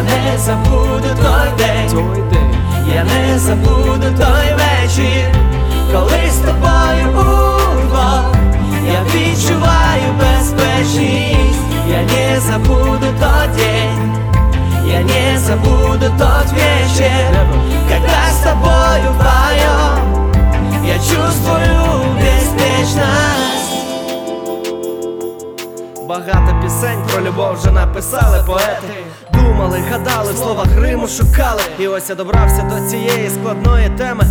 Я не забуду той день. Я не забуду той вечір, коли з тобою удвох я відчуваю любов вже написали поети. Думали, гадали, в словах Риму шукали. І ось я добрався до цієї складної теми.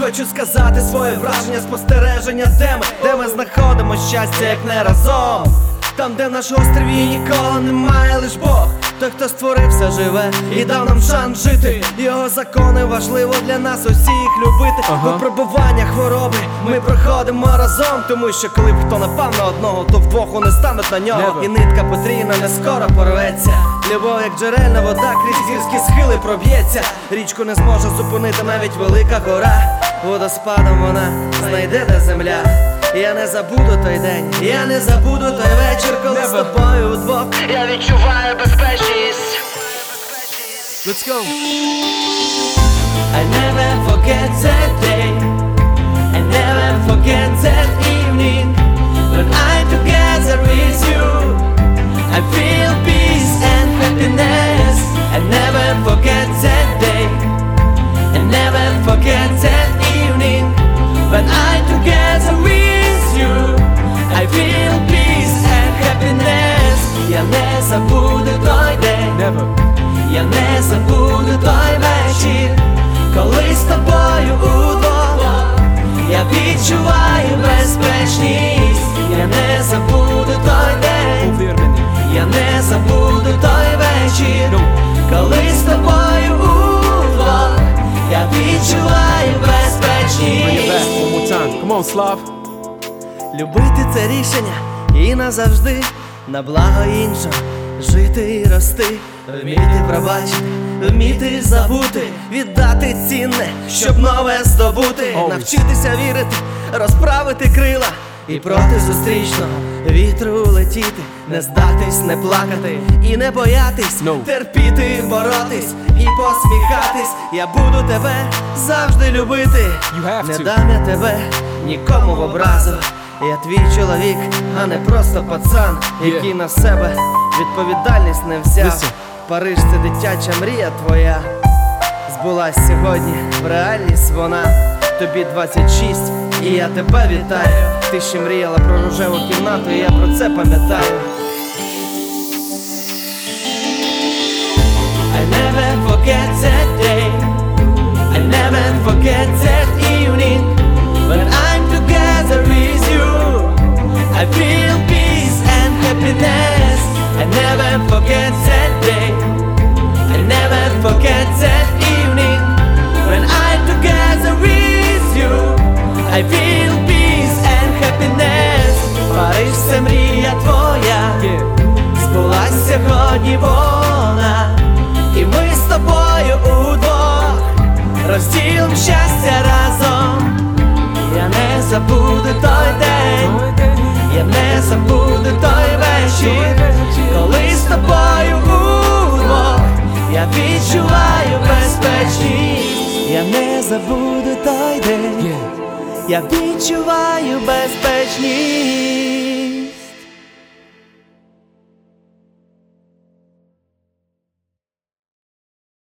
Хочу сказати своє враження, спостереження теми, де ми знаходимо щастя, як не разом. Там, де наш острів і ніколи немає лиш Бог. Той, хто створив все живе і дав нам шанс жити. Його закони важливо для нас усіх любити. Випробування хвороби ми проходимо разом. Тому що коли б хто напав на одного, то вдвох вони стануть на нього. І нитка потрійна не скоро порветься. Любов, як джерельна вода, крізь гірські схили проб'ється. Річку не зможе зупинити навіть велика гора. Водоспадом вона знайде де земля. Я не забуду той день, я не забуду той вечір, Let's go! Я не забуду той вечір, коли з тобою удвох я відчуваю безпечність, я не забуду той день, я не забуду той вечір, коли з тобою удвох я відчуваю безпечність. Любити це рішення і назавжди на благо іншого жити і рости, вміти пробачити, вміти забути, віддати цінне, щоб нове здобути, навчитися вірити, розправити крила і проти зустрічного вітру летіти, не здатись, не плакати і не боятись, No. терпіти, боротись і посміхатись. Я буду тебе завжди любити. Не дам я тебе нікому в образу. Я твій чоловік, а не просто пацан, який на себе відповідальність не взяв. Париж це дитяча мрія твоя. Збулась сьогодні, в реальність вона. Тобі 26, і я тебе вітаю. Ти ще мріяла про рожеву кімнату, і я про це пам'ятаю. I never forget that day. I never forget that evening when I'm together with you. I feel peace and happiness. I never forget that that evening when I'm together with you. I feel peace and happiness. Париж це мрія твоя. Збулась сьогодні вона, і ми з тобою удвох розділим щастя разом. Я не забуду Той день. я не забуду той вечір, коли з тобою забуду той день, Yeah. я відчуваю безпечність.